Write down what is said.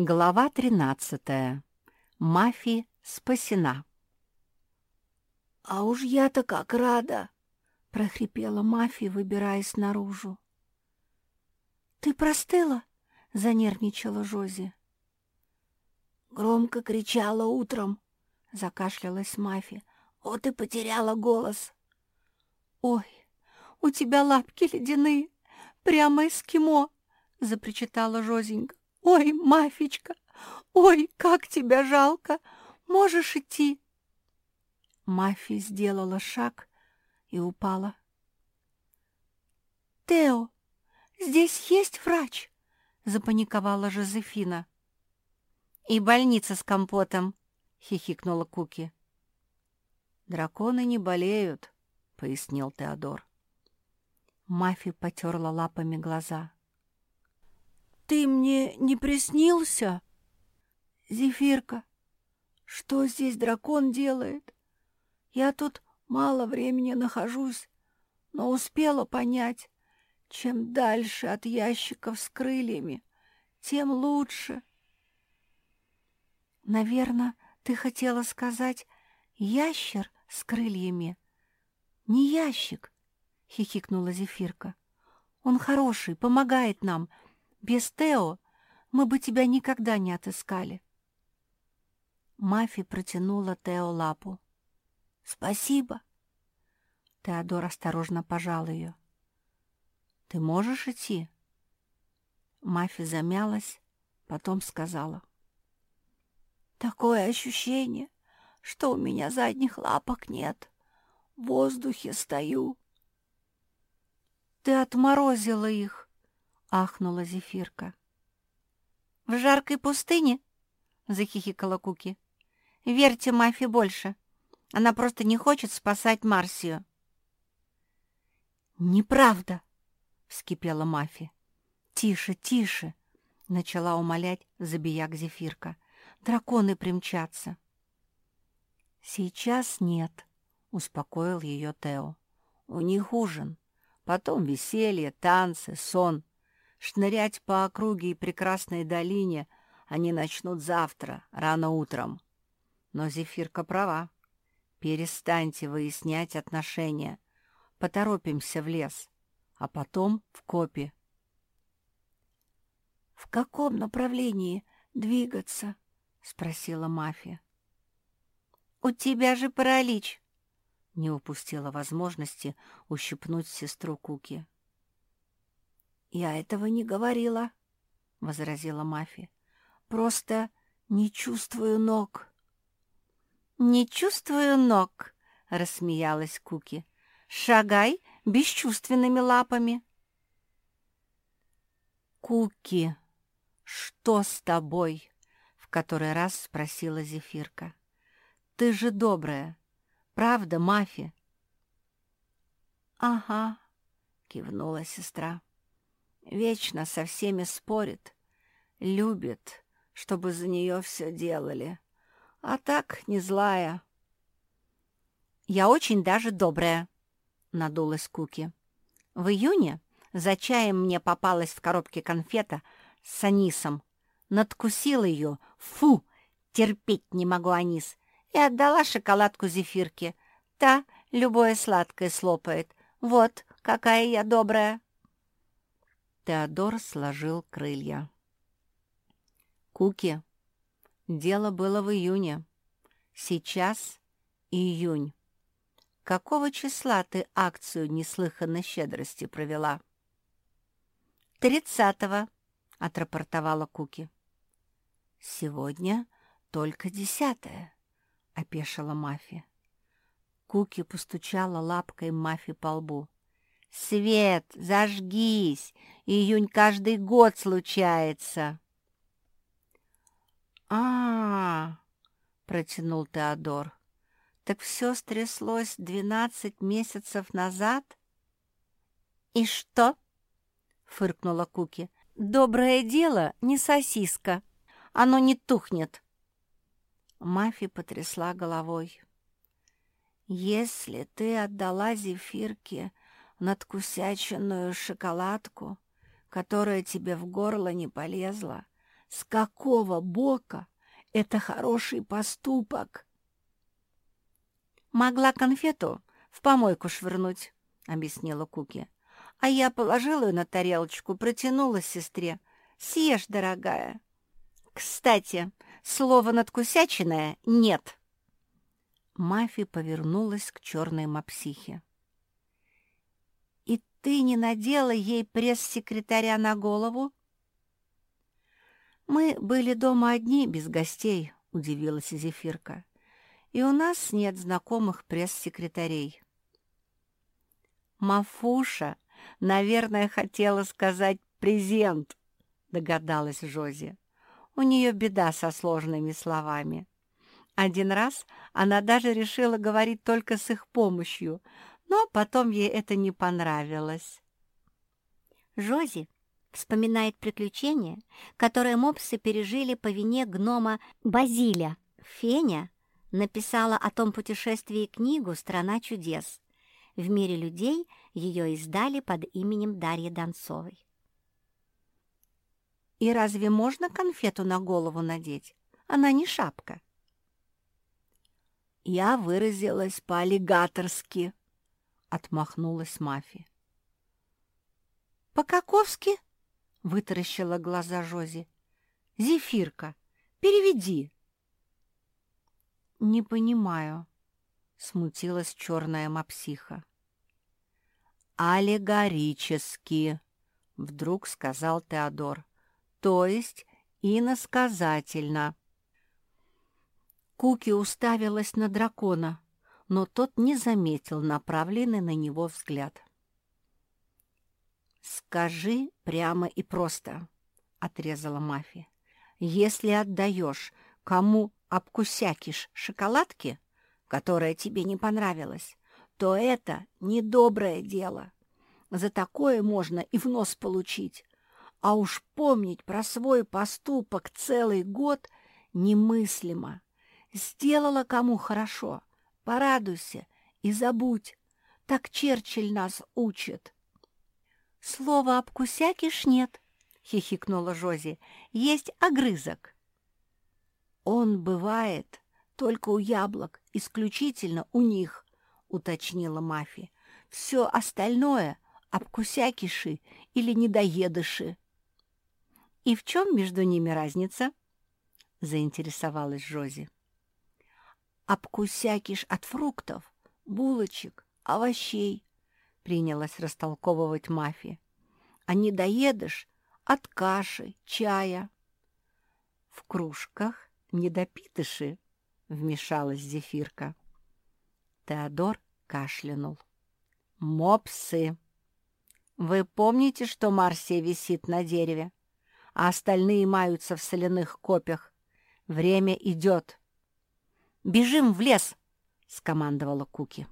Глава 13. Мафи спасена. «А уж я-то как рада!» — прохрипела Мафи, выбираясь наружу. «Ты простыла?» — занервничала Жози. Громко кричала утром, — закашлялась Мафи. «Вот и потеряла голос!» «Ой, у тебя лапки ледяные, прямо эскимо!» — запричитала Жозенька. «Ой, Мафичка! Ой, как тебя жалко! Можешь идти!» Мафи сделала шаг и упала. «Тео, здесь есть врач?» — запаниковала Жозефина. «И больница с компотом», — хихикнула Куки. «Драконы не болеют», — пояснил Теодор. Мафи потерла лапами глаза. «Ты мне не приснился?» «Зефирка, что здесь дракон делает? Я тут мало времени нахожусь, но успела понять, чем дальше от ящиков с крыльями, тем лучше». «Наверное, ты хотела сказать ящер с крыльями?» «Не ящик», — хихикнула Зефирка. «Он хороший, помогает нам, без Тео мы бы тебя никогда не отыскали. Мафи протянула Тео лапу. «Спасибо!» Теодор осторожно пожал ее. «Ты можешь идти?» Мафи замялась, потом сказала. «Такое ощущение, что у меня задних лапок нет. В воздухе стою». «Ты отморозила их!» — ахнула Зефирка. «В жаркой пустыне?» — захихикала Куки. «Верьте Мафи больше. Она просто не хочет спасать Марсию». «Неправда!» — вскипела Мафи. «Тише, тише!» — начала умолять забияк Зефирка. «Драконы примчатся!» «Сейчас нет», — успокоил ее Тео. «У них ужин, потом веселье, танцы, сон. Шнырять по округе и прекрасной долине они начнут завтра, рано утром. Но Зефирка права. Перестаньте выяснять отношения. Поторопимся в лес, а потом в копи. — В каком направлении двигаться? — спросила мафия. — У тебя же паралич! — не упустила возможности ущипнуть сестру Куки. — «Я этого не говорила», — возразила Мафи. «Просто не чувствую ног». «Не чувствую ног», — рассмеялась Куки. «Шагай бесчувственными лапами». «Куки, что с тобой?» — в который раз спросила Зефирка. «Ты же добрая, правда, Мафи?» «Ага», — кивнула сестра. Вечно со всеми спорит, любит, чтобы за нее все делали. А так не злая. «Я очень даже добрая», — надулась Куки. «В июне за чаем мне попалась в коробке конфета с анисом. Надкусила ее. Фу! Терпеть не могу анис. И отдала шоколадку зефирке. Та любое сладкое слопает. Вот какая я добрая!» Теодор сложил крылья. «Куки, дело было в июне. Сейчас июнь. Какого числа ты акцию неслыханной щедрости провела?» «Тридцатого», — отрапортовала Куки. «Сегодня только десятое», — опешила Мафи. Куки постучала лапкой Мафи по лбу. «Свет, зажгись! Июнь каждый год случается!» а, -а, -а протянул Теодор. «Так все стряслось двенадцать месяцев назад?» «И что?» — фыркнула Куки. «Доброе дело не сосиска. Оно не тухнет». Мафи потрясла головой. «Если ты отдала зефирке надкусяченную шоколадку, которая тебе в горло не полезла, С какого бока это хороший поступок? «Могла конфету в помойку швырнуть», — объяснила Куки. «А я положила ее на тарелочку, протянула сестре. Съешь, дорогая». «Кстати, слово «надкусяченное» нет». Мафи повернулась к черной мопсихе. «И ты не надела ей пресс-секретаря на голову?» «Мы были дома одни, без гостей», — удивилась Зефирка. «И у нас нет знакомых пресс-секретарей». «Мафуша, наверное, хотела сказать «презент», — догадалась Жози. У нее беда со сложными словами. Один раз она даже решила говорить только с их помощью, но потом ей это не понравилось. Жози вспоминает приключения, которые мопсы пережили по вине гнома Базиля. Феня написала о том путешествии книгу «Страна чудес». В мире людей ее издали под именем Дарьи Донцовой. «И разве можно конфету на голову надеть? Она не шапка». «Я выразилась по-аллигаторски», — отмахнулась Мафи. «По-каковски?» — вытаращила глаза Жози. «Зефирка, переведи». «Не понимаю», — смутилась черная мопсиха. «Аллегорически», — вдруг сказал Теодор, — «то есть иносказательно». Куки уставилась на дракона, но тот не заметил направленный на него взгляд. «Скажи прямо и просто», — отрезала Мафи. «Если отдаешь кому обкусякишь шоколадки, которая тебе не понравилась, то это недоброе дело. За такое можно и в нос получить. А уж помнить про свой поступок целый год немыслимо. Сделала кому хорошо, порадуйся и забудь. Так Черчилль нас учит. «Слова «обкусякиш» нет», — хихикнула Жози. «Есть огрызок». «Он бывает только у яблок, исключительно у них», — уточнила Мафи. «Все остальное — обкусякиши или недоедыши». «И в чем между ними разница?» — заинтересовалась Жози. «Обкусякиш от фруктов, булочек, овощей», — принялась растолковывать Мафи. «А недоедыш от каши, чая». «В кружках недопитыши», — вмешалась Зефирка. Теодор кашлянул. «Мопсы! Вы помните, что Марсия висит на дереве, а остальные маются в соляных копьях? Время идет!» «Бежим в лес!» — скомандовала Куки.